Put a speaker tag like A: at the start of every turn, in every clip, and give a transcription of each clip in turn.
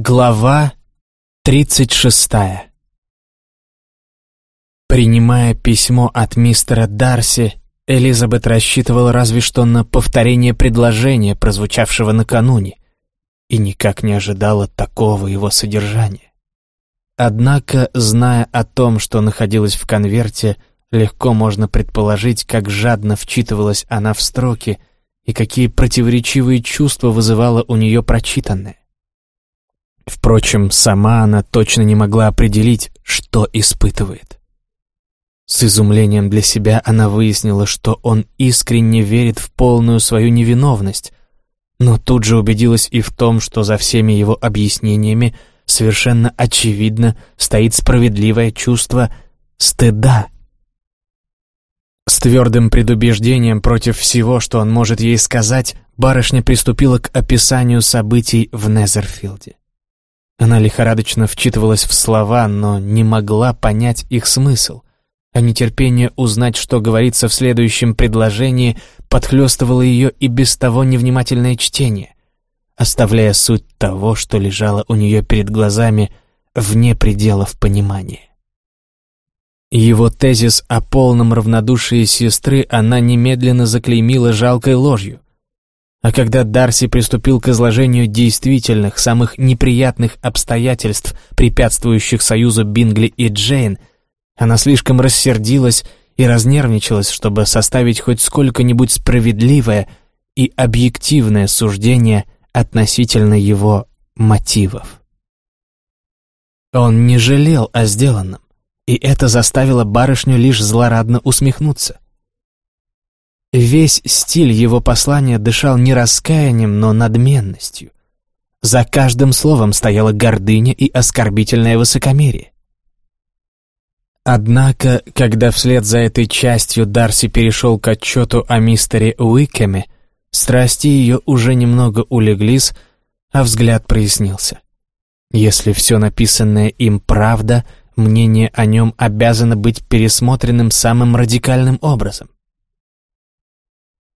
A: Глава тридцать шестая Принимая письмо от мистера Дарси, Элизабет рассчитывала разве что на повторение предложения, прозвучавшего накануне, и никак не ожидала такого его содержания. Однако, зная о том, что находилось в конверте, легко можно предположить, как жадно вчитывалась она в строки и какие противоречивые чувства вызывало у нее прочитанное. Впрочем, сама она точно не могла определить, что испытывает. С изумлением для себя она выяснила, что он искренне верит в полную свою невиновность, но тут же убедилась и в том, что за всеми его объяснениями совершенно очевидно стоит справедливое чувство стыда. С твердым предубеждением против всего, что он может ей сказать, барышня приступила к описанию событий в Незерфилде. Она лихорадочно вчитывалась в слова, но не могла понять их смысл, а нетерпение узнать, что говорится в следующем предложении, подхлестывало ее и без того невнимательное чтение, оставляя суть того, что лежало у нее перед глазами, вне пределов понимания. Его тезис о полном равнодушии сестры она немедленно заклеймила жалкой ложью, а когда Дарси приступил к изложению действительных, самых неприятных обстоятельств, препятствующих союзу Бингли и Джейн, она слишком рассердилась и разнервничалась, чтобы составить хоть сколько-нибудь справедливое и объективное суждение относительно его мотивов. Он не жалел о сделанном, и это заставило барышню лишь злорадно усмехнуться. Весь стиль его послания дышал не раскаянием, но надменностью. За каждым словом стояла гордыня и оскорбительное высокомерие. Однако, когда вслед за этой частью Дарси перешел к отчету о мистере Уикеме, страсти ее уже немного улеглись, а взгляд прояснился. Если все написанное им правда, мнение о нем обязано быть пересмотренным самым радикальным образом.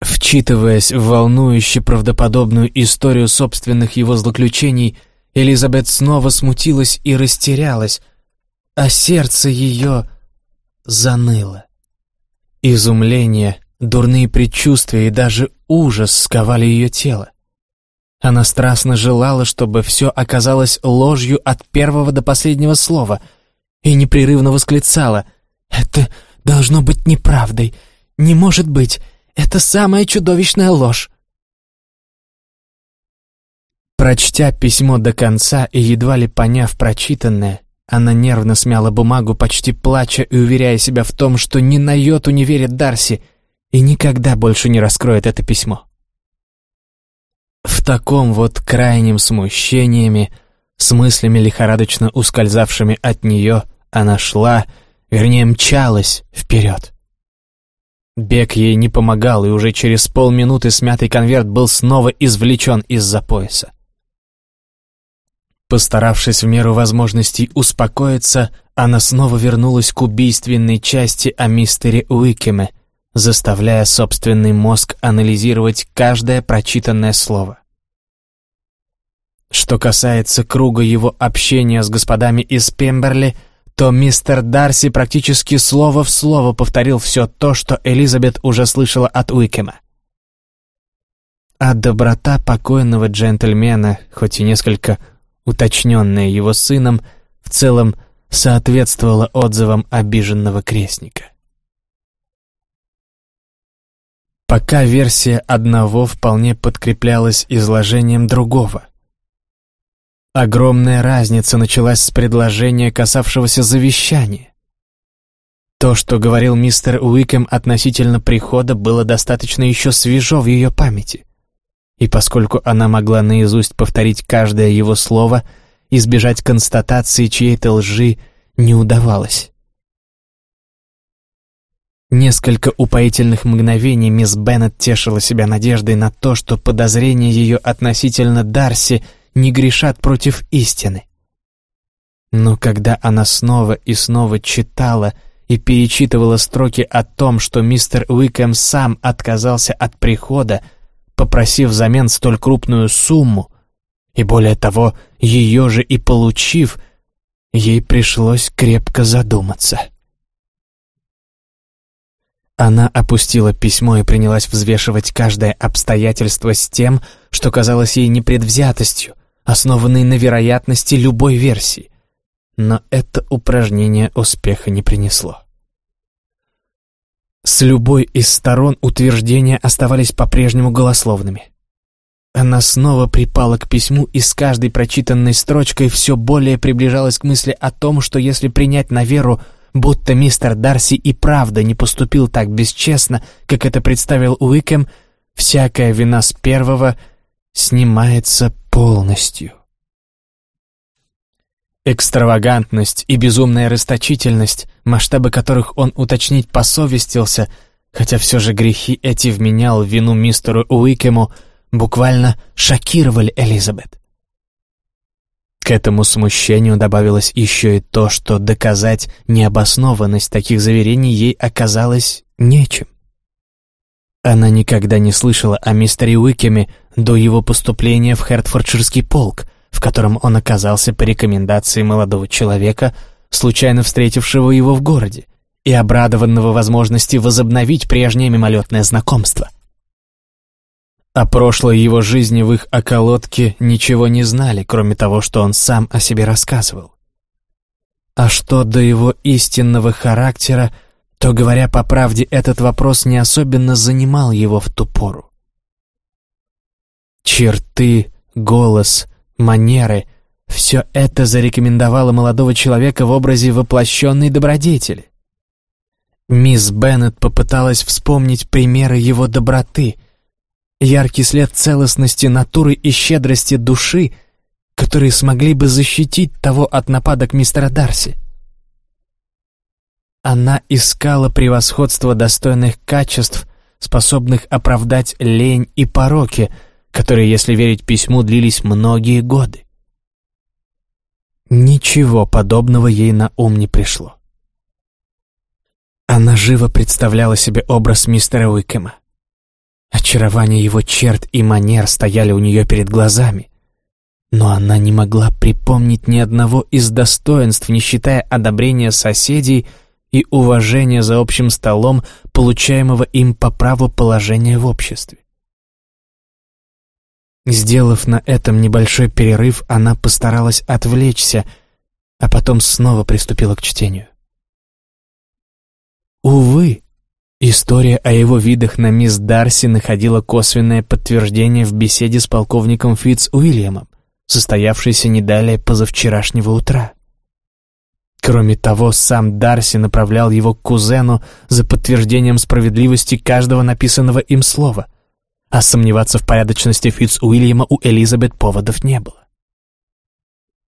A: Вчитываясь в волнующе правдоподобную историю собственных его злоключений, Элизабет снова смутилась и растерялась, а сердце ее заныло. Изумление, дурные предчувствия и даже ужас сковали ее тело. Она страстно желала, чтобы все оказалось ложью от первого до последнего слова, и непрерывно восклицала «Это должно быть неправдой! Не может быть! Это самая чудовищная ложь!» Прочтя письмо до конца и едва ли поняв прочитанное, она нервно смяла бумагу, почти плача и уверяя себя в том, что ни на йоту не верит Дарси и никогда больше не раскроет это письмо. В таком вот крайнем смущениями, с мыслями лихорадочно ускользавшими от нее, она шла, вернее мчалась вперед. Бег ей не помогал, и уже через полминуты смятый конверт был снова извлечен из-за пояса. Постаравшись в меру возможностей успокоиться, она снова вернулась к убийственной части о мистере Уикеме, заставляя собственный мозг анализировать каждое прочитанное слово. Что касается круга его общения с господами из Пемберли — то мистер Дарси практически слово в слово повторил все то, что Элизабет уже слышала от Уикема. А доброта покойного джентльмена, хоть и несколько уточненная его сыном, в целом соответствовала отзывам обиженного крестника. Пока версия одного вполне подкреплялась изложением другого. Огромная разница началась с предложения, касавшегося завещания. То, что говорил мистер Уикем относительно прихода, было достаточно еще свежо в ее памяти. И поскольку она могла наизусть повторить каждое его слово, избежать констатации чьей-то лжи не удавалось. Несколько упоительных мгновений мисс Беннет тешила себя надеждой на то, что подозрения ее относительно Дарси — не грешат против истины. Но когда она снова и снова читала и перечитывала строки о том, что мистер Уикэм сам отказался от прихода, попросив взамен столь крупную сумму, И более того, ее же и получив, ей пришлось крепко задуматься. Она опустила письмо и принялась взвешивать каждое обстоятельство с тем, что казалось ей непредвзятостью, основанной на вероятности любой версии. Но это упражнение успеха не принесло. С любой из сторон утверждения оставались по-прежнему голословными. Она снова припала к письму и с каждой прочитанной строчкой все более приближалась к мысли о том, что если принять на веру, будто мистер Дарси и правда не поступил так бесчестно, как это представил Уикем, всякая вина с первого снимается полностью. Экстравагантность и безумная расточительность, масштабы которых он уточнить посовестился, хотя все же грехи эти вменял вину мистеру Уикему, буквально шокировали Элизабет. К этому смущению добавилось еще и то, что доказать необоснованность таких заверений ей оказалось нечем. Она никогда не слышала о мистере Уикеме до его поступления в Хертфордширский полк — в котором он оказался по рекомендации молодого человека, случайно встретившего его в городе, и обрадованного возможности возобновить прежнее мимолетное знакомство. О прошлой его жизни в их околотке ничего не знали, кроме того, что он сам о себе рассказывал. А что до его истинного характера, то, говоря по правде, этот вопрос не особенно занимал его в ту пору. Черты, голос, манеры — все это зарекомендовало молодого человека в образе воплощенной добродетели. Мисс Беннет попыталась вспомнить примеры его доброты, яркий след целостности натуры и щедрости души, которые смогли бы защитить того от нападок мистера Дарси. Она искала превосходство достойных качеств, способных оправдать лень и пороки — которые, если верить письму, длились многие годы. Ничего подобного ей на ум не пришло. Она живо представляла себе образ мистера Уикема. Очарование его черт и манер стояли у нее перед глазами, но она не могла припомнить ни одного из достоинств, не считая одобрения соседей и уважения за общим столом, получаемого им по праву положения в обществе. Сделав на этом небольшой перерыв, она постаралась отвлечься, а потом снова приступила к чтению. Увы, история о его видах на мисс Дарси находила косвенное подтверждение в беседе с полковником Фитц Уильямом, состоявшейся не далее позавчерашнего утра. Кроме того, сам Дарси направлял его к кузену за подтверждением справедливости каждого написанного им слова — а сомневаться в порядочности Фитц Уильяма у Элизабет поводов не было.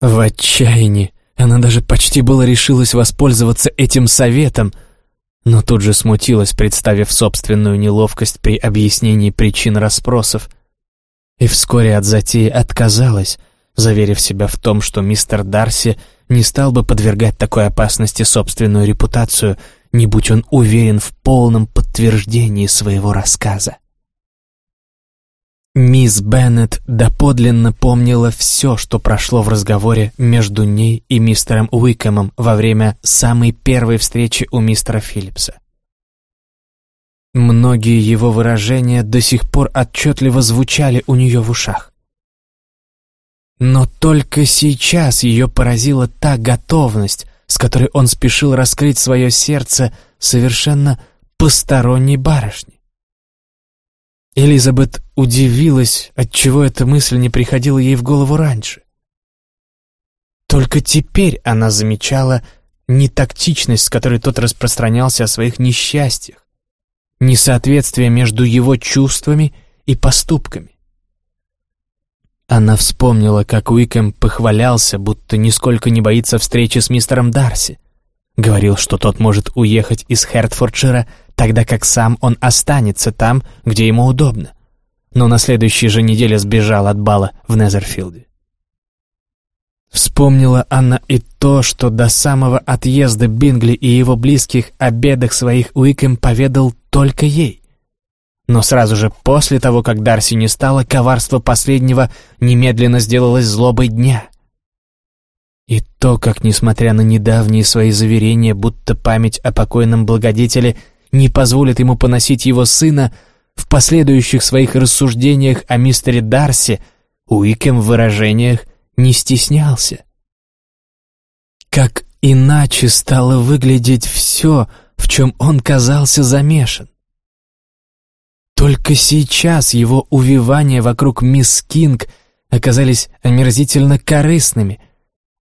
A: В отчаянии она даже почти было решилась воспользоваться этим советом, но тут же смутилась, представив собственную неловкость при объяснении причин расспросов, и вскоре от затеи отказалась, заверив себя в том, что мистер Дарси не стал бы подвергать такой опасности собственную репутацию, не будь он уверен в полном подтверждении своего рассказа. Мисс Беннет доподлинно помнила все, что прошло в разговоре между ней и мистером Уикэмом во время самой первой встречи у мистера Филлипса. Многие его выражения до сих пор отчетливо звучали у нее в ушах. Но только сейчас ее поразила та готовность, с которой он спешил раскрыть свое сердце совершенно посторонней барышне. Элизабет удивилась, отчего эта мысль не приходила ей в голову раньше. Только теперь она замечала нетактичность, с которой тот распространялся о своих несчастьях, несоответствие между его чувствами и поступками. Она вспомнила, как Уикэм похвалялся, будто нисколько не боится встречи с мистером Дарси. Говорил, что тот может уехать из Хертфордшира тогда как сам он останется там, где ему удобно. Но на следующей же неделе сбежал от бала в Незерфилде. Вспомнила она и то, что до самого отъезда Бингли и его близких о бедах своих Уикэм поведал только ей. Но сразу же после того, как Дарси не стало, коварство последнего немедленно сделалось злобой дня. И то, как, несмотря на недавние свои заверения, будто память о покойном благодетеле не позволит ему поносить его сына, в последующих своих рассуждениях о мистере Дарси Уикем в выражениях не стеснялся. Как иначе стало выглядеть все, в чем он казался замешан? Только сейчас его увивания вокруг мисс Кинг оказались омерзительно корыстными,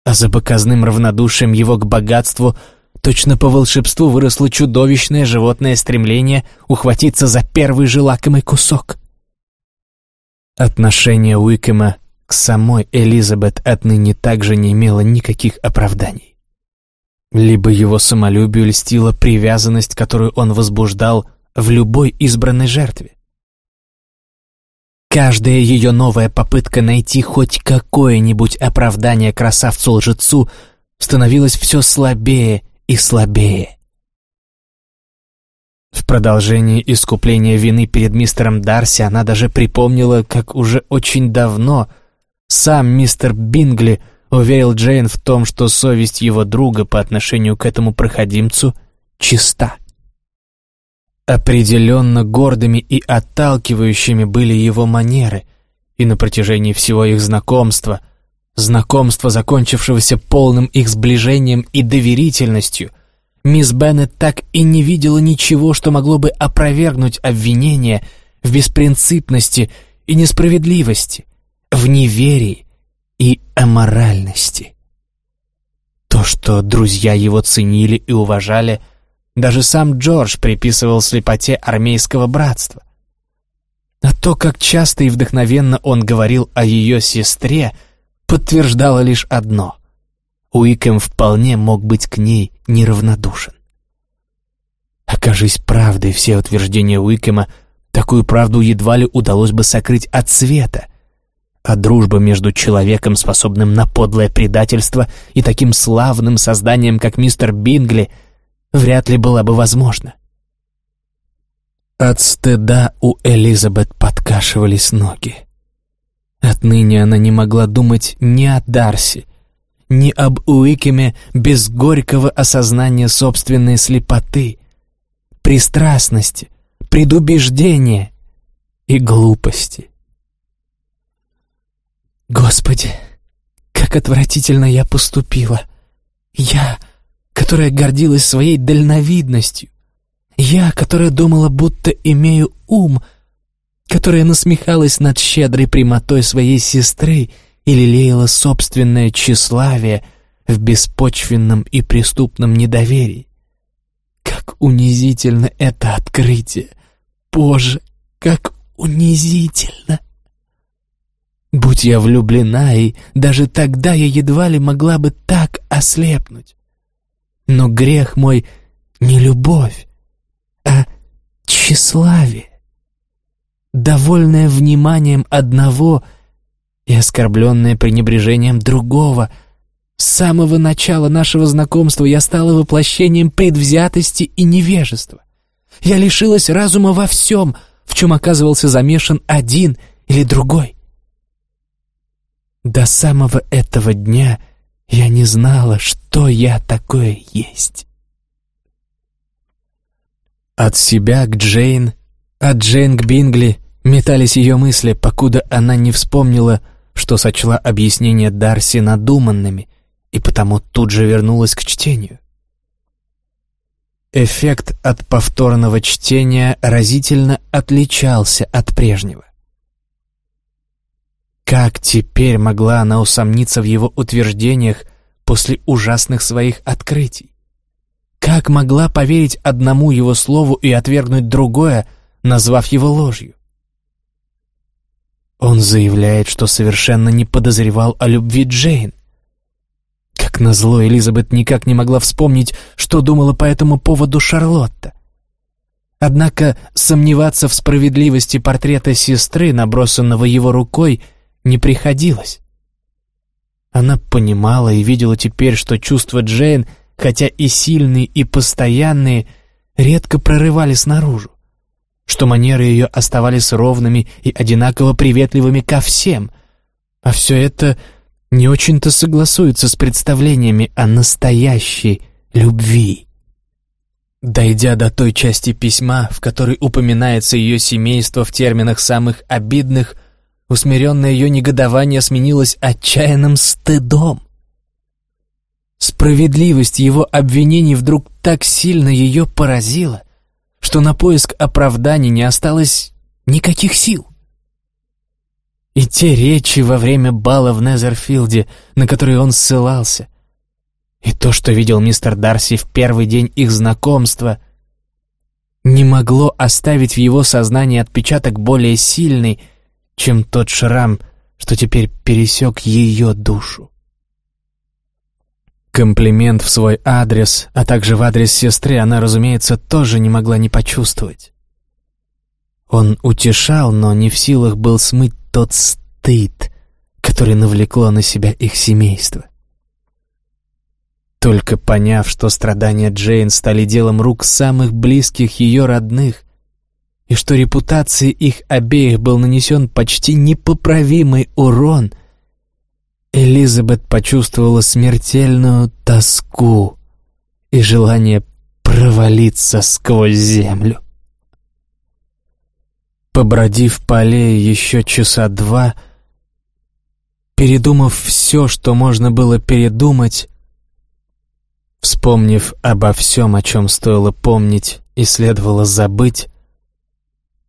A: а за показным равнодушием его к богатству точно по волшебству выросло чудовищное животное стремление ухватиться за первый же лакомый кусок. Отношение Уикема к самой Элизабет отныне также не имело никаких оправданий. Либо его самолюбию льстила привязанность, которую он возбуждал в любой избранной жертве. Каждая ее новая попытка найти хоть какое-нибудь оправдание красавцу-лжецу становилась все слабее и слабее. В продолжении искупления вины перед мистером Дарси она даже припомнила, как уже очень давно сам мистер Бингли уверил Джейн в том, что совесть его друга по отношению к этому проходимцу чиста. Определенно гордыми и отталкивающими были его манеры, и на протяжении всего их знакомства, знакомства, закончившегося полным их сближением и доверительностью, мисс Беннет так и не видела ничего, что могло бы опровергнуть обвинение в беспринципности и несправедливости, в неверии и аморальности. То, что друзья его ценили и уважали – даже сам Джордж приписывал слепоте армейского братства. А то, как часто и вдохновенно он говорил о ее сестре, подтверждало лишь одно — Уикэм вполне мог быть к ней неравнодушен. Окажись правдой все утверждения Уикэма, такую правду едва ли удалось бы сокрыть от света, а дружба между человеком, способным на подлое предательство, и таким славным созданием, как мистер Бингли — вряд ли была бы возможна. От стыда у Элизабет подкашивались ноги. Отныне она не могла думать ни о Дарси, ни об Уикеме без горького осознания собственной слепоты, пристрастности, предубеждения и глупости. Господи, как отвратительно я поступила! Я которая гордилась своей дальновидностью. Я, которая думала, будто имею ум, которая насмехалась над щедрой прямотой своей сестры и лелеяла собственное тщеславие в беспочвенном и преступном недоверии. Как унизительно это открытие! Боже, как унизительно! Будь я влюблена, и даже тогда я едва ли могла бы так ослепнуть. Но грех мой не любовь, а тщеславие, довольное вниманием одного и оскорбленное пренебрежением другого. С самого начала нашего знакомства я стала воплощением предвзятости и невежества. Я лишилась разума во всем, в чем оказывался замешан один или другой. До самого этого дня — я не знала, что я такое есть. От себя к Джейн, от Джейн к Бингли метались ее мысли, покуда она не вспомнила, что сочла объяснения Дарси надуманными, и потому тут же вернулась к чтению. Эффект от повторного чтения разительно отличался от прежнего. Как теперь могла она усомниться в его утверждениях после ужасных своих открытий? Как могла поверить одному его слову и отвергнуть другое, назвав его ложью? Он заявляет, что совершенно не подозревал о любви Джейн. Как назло, Элизабет никак не могла вспомнить, что думала по этому поводу Шарлотта. Однако сомневаться в справедливости портрета сестры, набросанного его рукой, не приходилось. Она понимала и видела теперь, что чувства Джейн, хотя и сильные, и постоянные, редко прорывались наружу. Что манеры ее оставались ровными и одинаково приветливыми ко всем. А все это не очень-то согласуется с представлениями о настоящей любви. Дойдя до той части письма, в которой упоминается ее семейство в терминах самых обидных, усмиренное ее негодование сменилось отчаянным стыдом. Справедливость его обвинений вдруг так сильно ее поразила, что на поиск оправданий не осталось никаких сил. И те речи во время бала в Незерфилде, на которые он ссылался, и то, что видел мистер Дарси в первый день их знакомства, не могло оставить в его сознании отпечаток более сильный, чем тот шрам, что теперь пересек ее душу. Комплимент в свой адрес, а также в адрес сестры она, разумеется, тоже не могла не почувствовать. Он утешал, но не в силах был смыть тот стыд, который навлекло на себя их семейство. Только поняв, что страдания Джейн стали делом рук самых близких ее родных, и что репутации их обеих был нанесен почти непоправимый урон, Элизабет почувствовала смертельную тоску и желание провалиться сквозь землю. Побродив по аллее еще часа два, передумав все, что можно было передумать, Вспомнив обо всем, о чем стоило помнить и следовало забыть,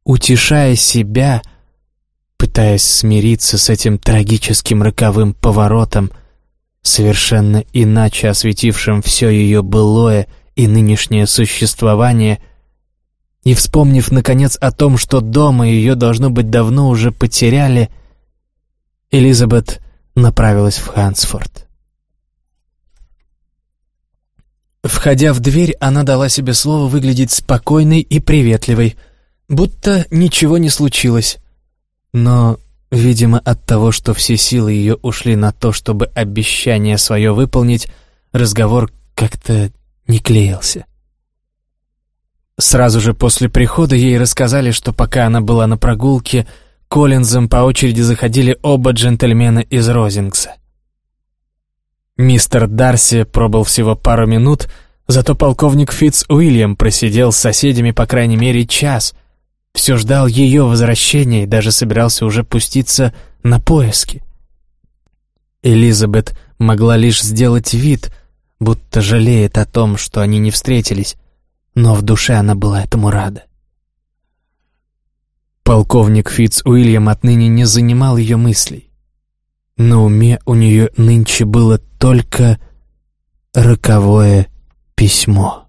A: утешая себя, пытаясь смириться с этим трагическим роковым поворотом, совершенно иначе осветившим все ее былое и нынешнее существование, и вспомнив, наконец, о том, что дома ее, должно быть, давно уже потеряли, Элизабет направилась в Хансфорд. Входя в дверь, она дала себе слово выглядеть спокойной и приветливой, будто ничего не случилось. Но, видимо, от того, что все силы ее ушли на то, чтобы обещание свое выполнить, разговор как-то не клеился. Сразу же после прихода ей рассказали, что пока она была на прогулке, Коллинзом по очереди заходили оба джентльмена из Розингса. Мистер Дарси пробыл всего пару минут, зато полковник Фитц Уильям просидел с соседями по крайней мере час. Все ждал ее возвращения и даже собирался уже пуститься на поиски. Элизабет могла лишь сделать вид, будто жалеет о том, что они не встретились, но в душе она была этому рада. Полковник Фитц Уильям отныне не занимал ее мыслей. На уме у нее нынче было только роковое письмо.